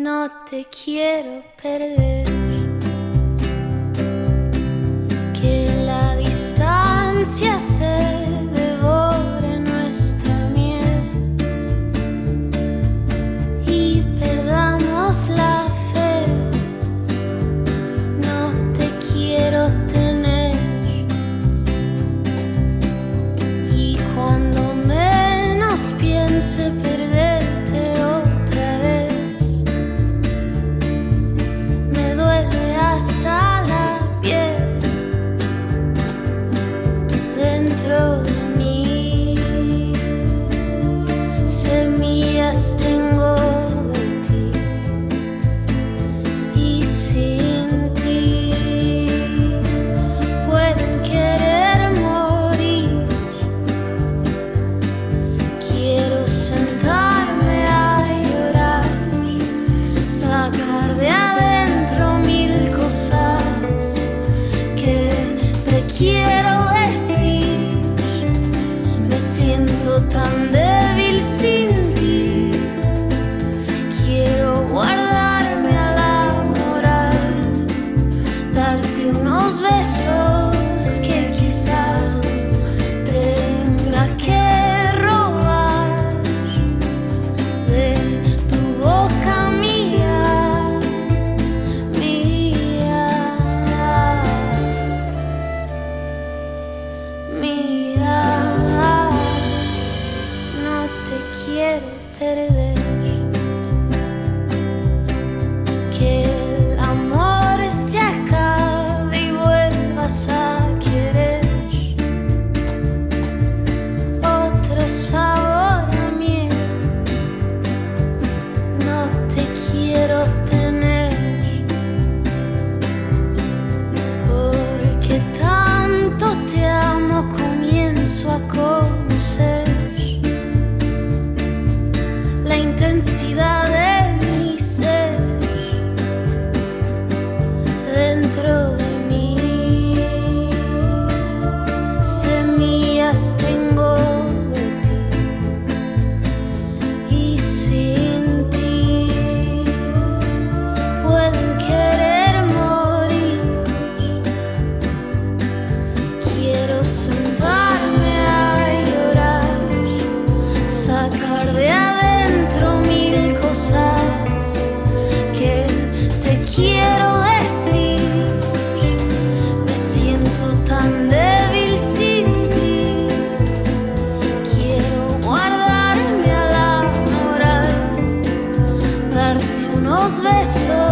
No te quiero perder. Sacar los.